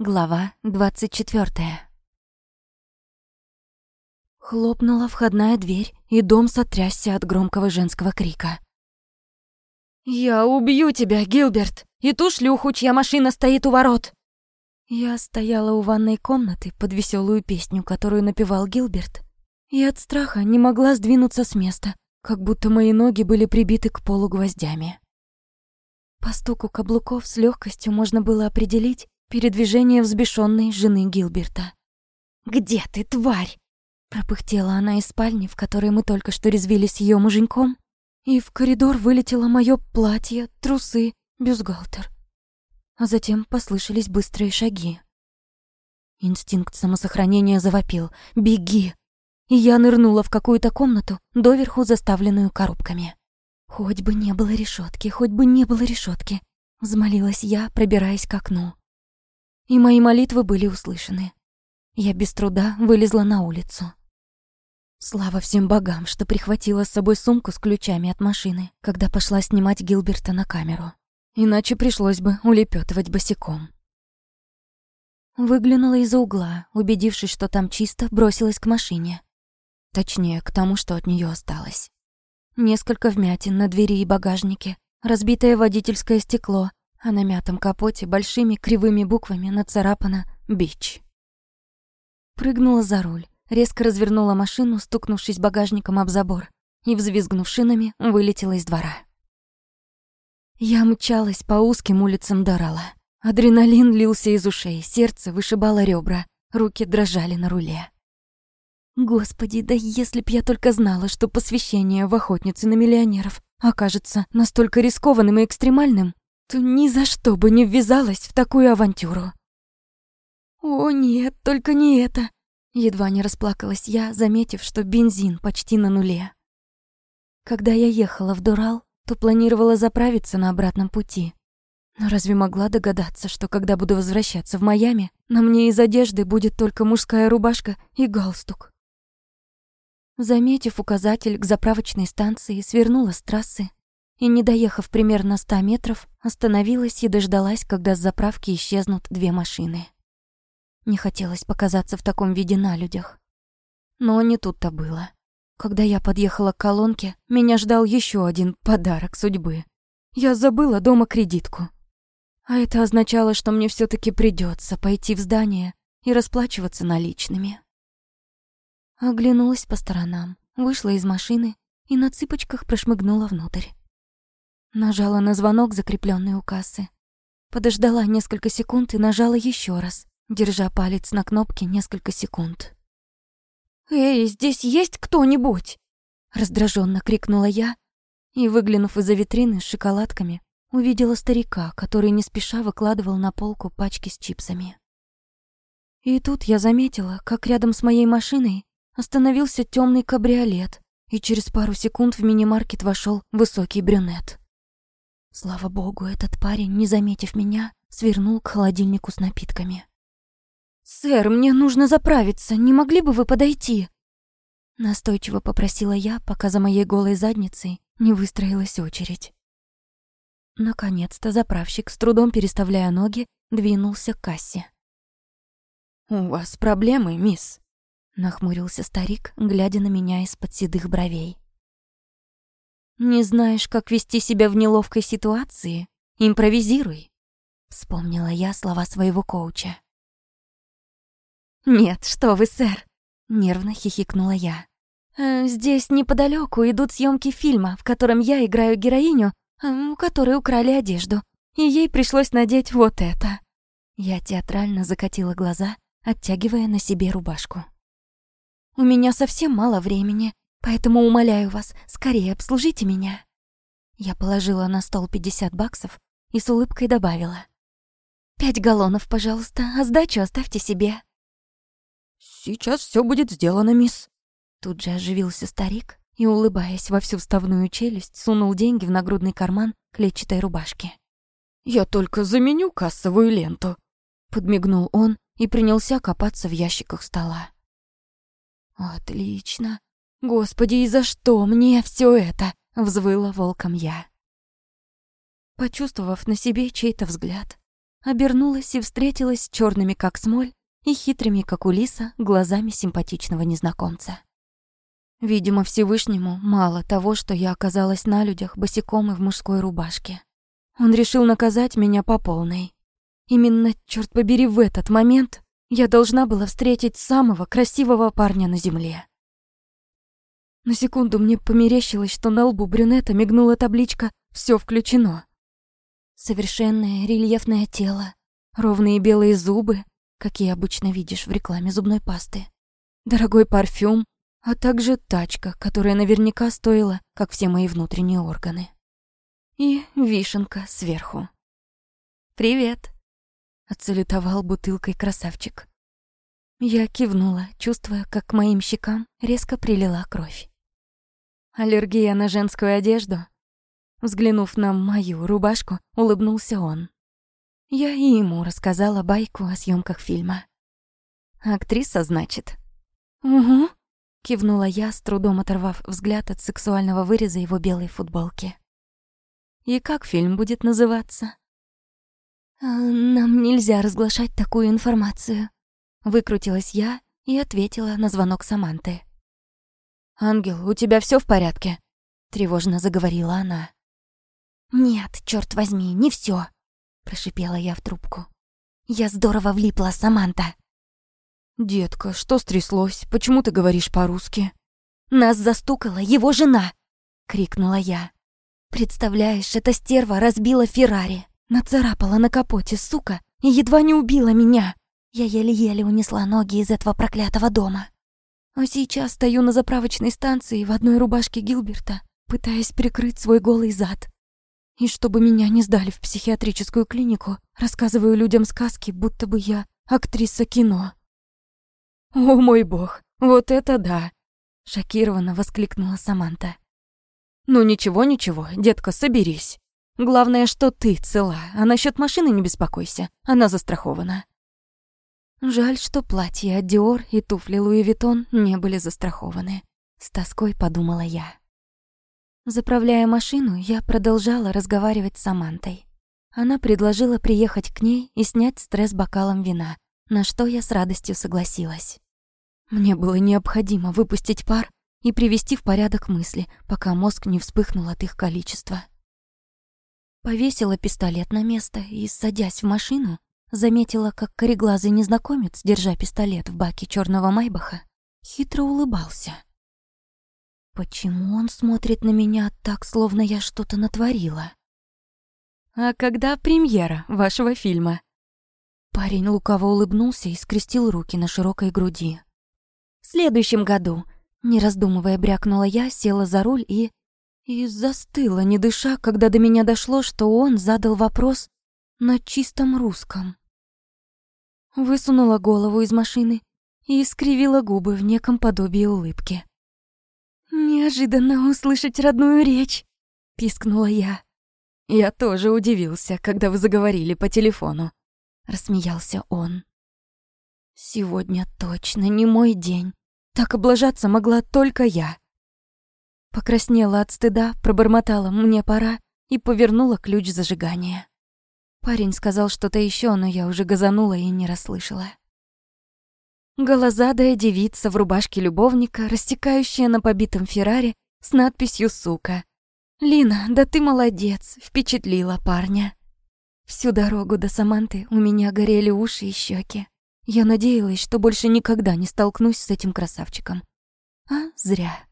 Глава 24 Хлопнула входная дверь, и дом сотрясся от громкого женского крика. «Я убью тебя, Гилберт, и ту шлюху, чья машина стоит у ворот!» Я стояла у ванной комнаты под веселую песню, которую напевал Гилберт, и от страха не могла сдвинуться с места, как будто мои ноги были прибиты к полу гвоздями. По стуку каблуков с легкостью можно было определить, передвижение взбешенной жены Гилберта. «Где ты, тварь?» Пропыхтела она из спальни, в которой мы только что резвились её муженьком, и в коридор вылетело моё платье, трусы, бюстгальтер. А затем послышались быстрые шаги. Инстинкт самосохранения завопил «Беги!» И я нырнула в какую-то комнату, доверху заставленную коробками. Хоть бы не было решетки, хоть бы не было решетки, взмолилась я, пробираясь к окну и мои молитвы были услышаны. Я без труда вылезла на улицу. Слава всем богам, что прихватила с собой сумку с ключами от машины, когда пошла снимать Гилберта на камеру. Иначе пришлось бы улепетывать босиком. Выглянула из-за угла, убедившись, что там чисто, бросилась к машине. Точнее, к тому, что от нее осталось. Несколько вмятин на двери и багажнике, разбитое водительское стекло, а на мятом капоте большими кривыми буквами нацарапано «Бич». Прыгнула за руль, резко развернула машину, стукнувшись багажником об забор, и, взвизгнув шинами, вылетела из двора. Я мчалась по узким улицам Дорала. Адреналин лился из ушей, сердце вышибало ребра, руки дрожали на руле. Господи, да если б я только знала, что посвящение в охотницы на миллионеров окажется настолько рискованным и экстремальным, то ни за что бы не ввязалась в такую авантюру. О нет, только не это. Едва не расплакалась я, заметив, что бензин почти на нуле. Когда я ехала в Дурал, то планировала заправиться на обратном пути. Но разве могла догадаться, что когда буду возвращаться в Майами, на мне из одежды будет только мужская рубашка и галстук? Заметив указатель к заправочной станции, свернула с трассы и, не доехав примерно ста метров, остановилась и дождалась, когда с заправки исчезнут две машины. Не хотелось показаться в таком виде на людях. Но не тут-то было. Когда я подъехала к колонке, меня ждал еще один подарок судьбы. Я забыла дома кредитку. А это означало, что мне все таки придется пойти в здание и расплачиваться наличными. Оглянулась по сторонам, вышла из машины и на цыпочках прошмыгнула внутрь. Нажала на звонок, закрепленный у кассы. Подождала несколько секунд и нажала еще раз, держа палец на кнопке несколько секунд. «Эй, здесь есть кто-нибудь?» Раздраженно крикнула я и, выглянув из-за витрины с шоколадками, увидела старика, который не спеша выкладывал на полку пачки с чипсами. И тут я заметила, как рядом с моей машиной остановился темный кабриолет, и через пару секунд в мини-маркет вошел высокий брюнет. Слава богу, этот парень, не заметив меня, свернул к холодильнику с напитками. «Сэр, мне нужно заправиться, не могли бы вы подойти?» Настойчиво попросила я, пока за моей голой задницей не выстроилась очередь. Наконец-то заправщик, с трудом переставляя ноги, двинулся к кассе. «У вас проблемы, мисс?» — нахмурился старик, глядя на меня из-под седых бровей. «Не знаешь, как вести себя в неловкой ситуации? Импровизируй», — вспомнила я слова своего коуча. «Нет, что вы, сэр!» — нервно хихикнула я. «Э, «Здесь неподалеку идут съемки фильма, в котором я играю героиню, э, у которой украли одежду, и ей пришлось надеть вот это». Я театрально закатила глаза, оттягивая на себе рубашку. «У меня совсем мало времени, Поэтому умоляю вас, скорее обслужите меня». Я положила на стол 50 баксов и с улыбкой добавила. «Пять галлонов, пожалуйста, а сдачу оставьте себе». «Сейчас все будет сделано, мисс». Тут же оживился старик и, улыбаясь во всю вставную челюсть, сунул деньги в нагрудный карман клетчатой рубашки. «Я только заменю кассовую ленту», — подмигнул он и принялся копаться в ящиках стола. «Отлично. «Господи, и за что мне все это?» — взвыла волком я. Почувствовав на себе чей-то взгляд, обернулась и встретилась с черными как смоль и хитрыми, как у лиса, глазами симпатичного незнакомца. Видимо, Всевышнему мало того, что я оказалась на людях босиком и в мужской рубашке. Он решил наказать меня по полной. Именно, черт побери, в этот момент я должна была встретить самого красивого парня на земле. На секунду мне померещилось, что на лбу брюнета мигнула табличка «Всё включено». Совершенное рельефное тело, ровные белые зубы, какие обычно видишь в рекламе зубной пасты, дорогой парфюм, а также тачка, которая наверняка стоила, как все мои внутренние органы. И вишенка сверху. «Привет», — отсалютовал бутылкой красавчик. Я кивнула, чувствуя, как к моим щекам резко прилила кровь. Аллергия на женскую одежду? Взглянув на мою рубашку, улыбнулся он. Я и ему рассказала байку о съемках фильма. «Актриса, значит?» «Угу», — кивнула я, с трудом оторвав взгляд от сексуального выреза его белой футболки. «И как фильм будет называться?» «А, «Нам нельзя разглашать такую информацию», — выкрутилась я и ответила на звонок Саманты. «Ангел, у тебя все в порядке?» — тревожно заговорила она. «Нет, черт возьми, не все, прошипела я в трубку. «Я здорово влипла, Саманта!» «Детка, что стряслось? Почему ты говоришь по-русски?» «Нас застукала его жена!» — крикнула я. «Представляешь, эта стерва разбила Феррари, нацарапала на капоте, сука, и едва не убила меня. Я еле-еле унесла ноги из этого проклятого дома. А сейчас стою на заправочной станции в одной рубашке Гилберта, пытаясь прикрыть свой голый зад. И чтобы меня не сдали в психиатрическую клинику, рассказываю людям сказки, будто бы я актриса кино. «О мой бог, вот это да!» — шокированно воскликнула Саманта. «Ну ничего-ничего, детка, соберись. Главное, что ты цела, а насчет машины не беспокойся, она застрахована». Жаль, что платье от Диор и туфли Луи Виттон не были застрахованы. С тоской подумала я. Заправляя машину, я продолжала разговаривать с Самантой. Она предложила приехать к ней и снять стресс бокалом вина, на что я с радостью согласилась. Мне было необходимо выпустить пар и привести в порядок мысли, пока мозг не вспыхнул от их количества. Повесила пистолет на место и, садясь в машину, заметила, как кореглазый незнакомец, держа пистолет в баке черного майбаха, хитро улыбался. Почему он смотрит на меня так, словно я что-то натворила? «А когда премьера вашего фильма?» Парень лукаво улыбнулся и скрестил руки на широкой груди. «В следующем году», — не раздумывая брякнула я, села за руль и... И застыла, не дыша, когда до меня дошло, что он задал вопрос на чистом русском. Высунула голову из машины и искривила губы в неком подобии улыбки. «Неожиданно услышать родную речь», — пискнула я. «Я тоже удивился, когда вы заговорили по телефону», — рассмеялся он. «Сегодня точно не мой день. Так облажаться могла только я». Покраснела от стыда, пробормотала «мне пора» и повернула ключ зажигания. Парень сказал что-то еще, но я уже газанула и не расслышала. Голозадая девица в рубашке любовника, растекающая на побитом Феррари с надписью «Сука». «Лина, да ты молодец!» — впечатлила парня. Всю дорогу до Саманты у меня горели уши и щеки. Я надеялась, что больше никогда не столкнусь с этим красавчиком. А зря.